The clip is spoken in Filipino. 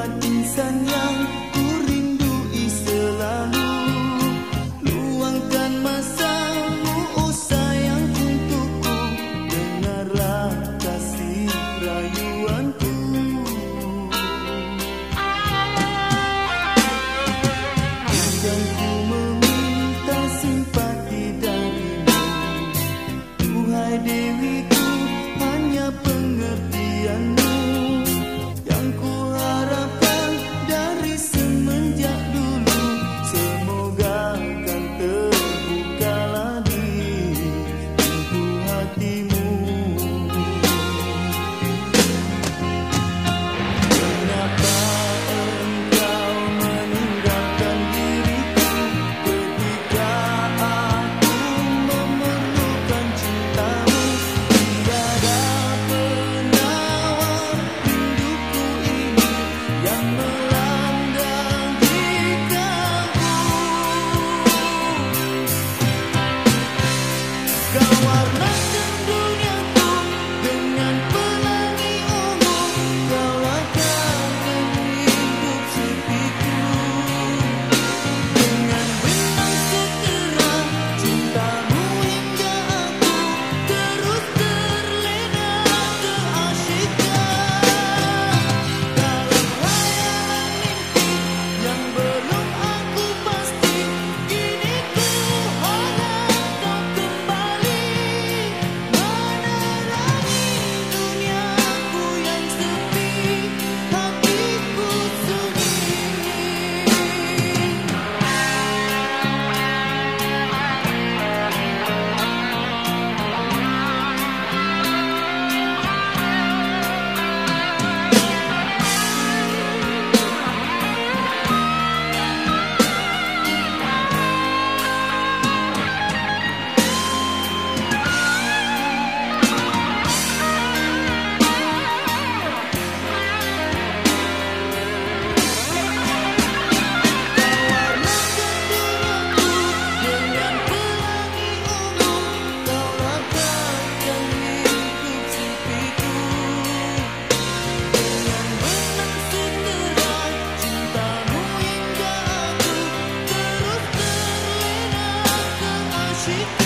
at minsan lang cheek.